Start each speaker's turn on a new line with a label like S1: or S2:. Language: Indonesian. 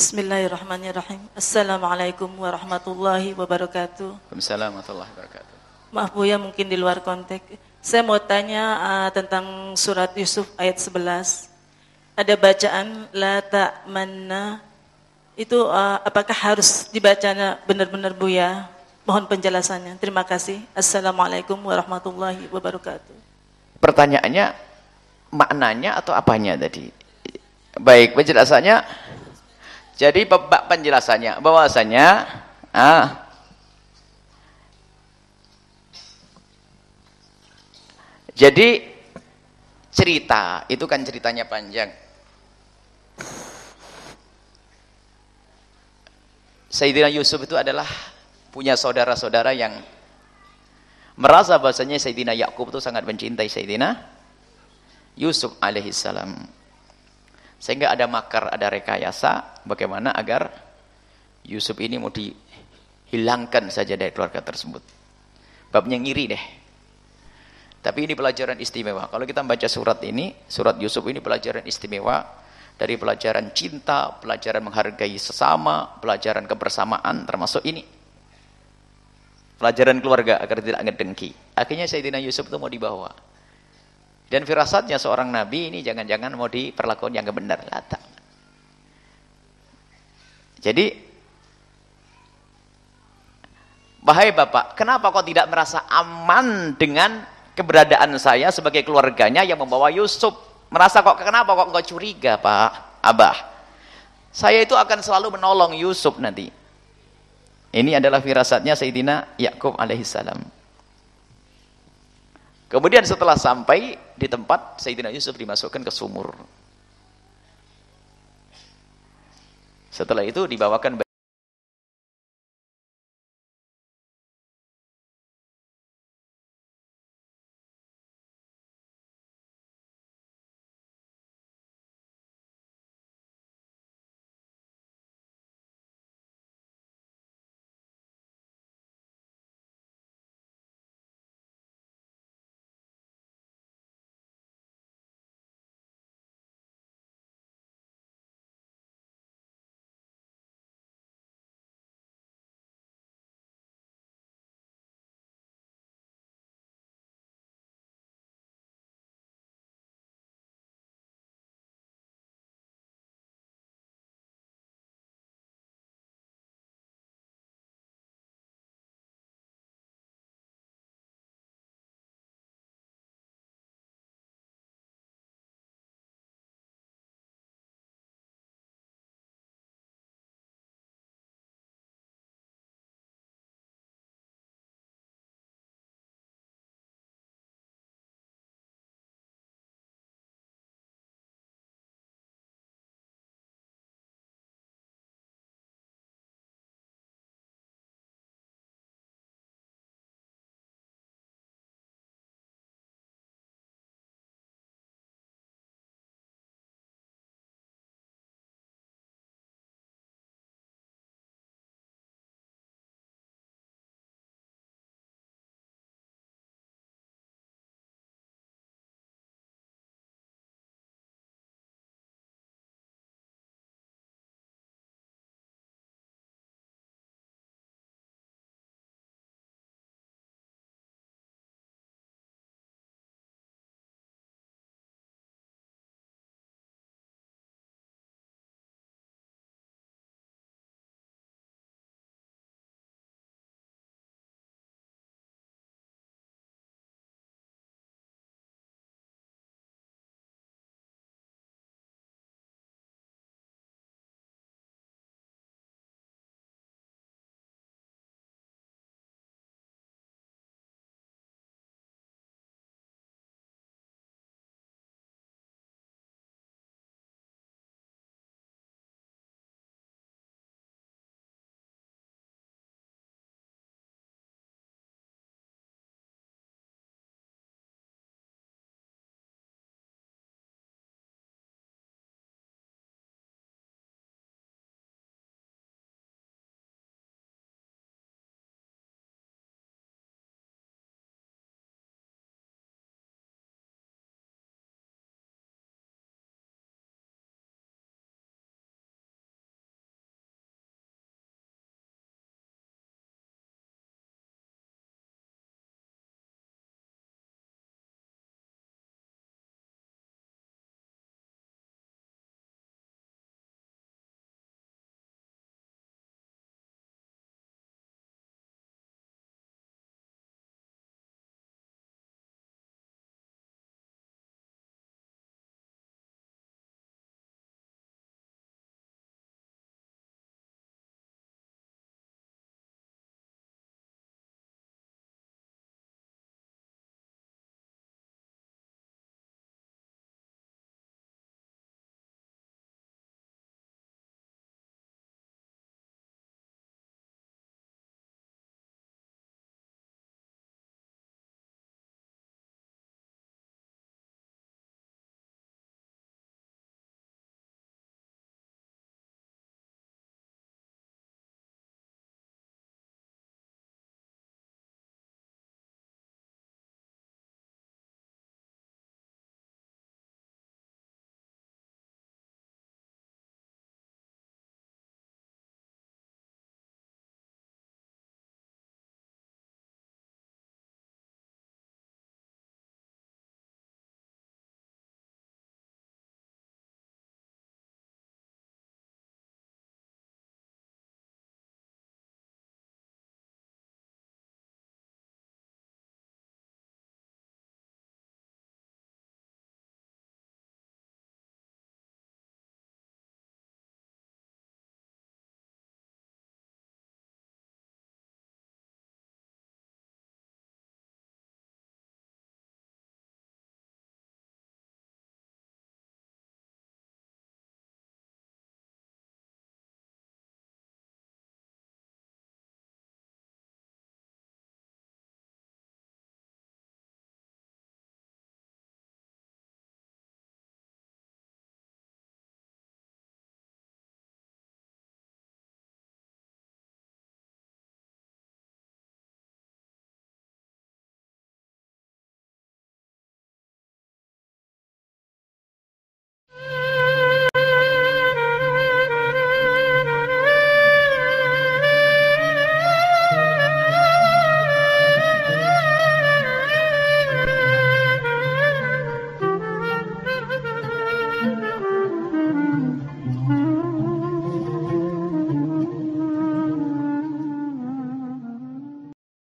S1: Bismillahirrahmanirrahim. Assalamualaikum warahmatullahi wabarakatuh.
S2: Waalaikumsalam warahmatullahi wabarakatuh.
S1: Maaf Bu ya mungkin di luar konteks. Saya mau tanya uh, tentang surat Yusuf ayat 11. Ada bacaan la ta'manna itu uh, apakah harus dibacanya benar-benar Bu ya? Mohon penjelasannya. Terima kasih. Assalamualaikum warahmatullahi wabarakatuh.
S2: Pertanyaannya maknanya atau apanya tadi? Baik, penjelasannya jadi penjelasannya bahwasanya ah Jadi cerita itu kan ceritanya panjang. Sayyidina Yusuf itu adalah punya saudara-saudara yang merasa bahasanya Sayyidina Yakub itu sangat mencintai Sayyidina Yusuf alaihissalam. Sehingga ada makar, ada rekayasa bagaimana agar Yusuf ini mau dihilangkan saja dari keluarga tersebut. Babnya ngiri deh. Tapi ini pelajaran istimewa. Kalau kita membaca surat ini, surat Yusuf ini pelajaran istimewa dari pelajaran cinta, pelajaran menghargai sesama, pelajaran kebersamaan termasuk ini. Pelajaran keluarga agar tidak ngedengki. Akhirnya Sayyidina Yusuf itu mau dibawa. Dan firasatnya seorang nabi ini jangan-jangan mau diperlakukan yang benar. Lata. Jadi, bahaya Bapak, kenapa kok tidak merasa aman dengan keberadaan saya sebagai keluarganya yang membawa Yusuf? Merasa kok, kenapa kok enggak curiga Pak, Abah? Saya itu akan selalu menolong Yusuf nanti. Ini adalah firasatnya Sayyidina Yakub alaihissalam. Kemudian setelah sampai di tempat Sayyidina Yusuf dimasukkan ke sumur. Setelah itu dibawakan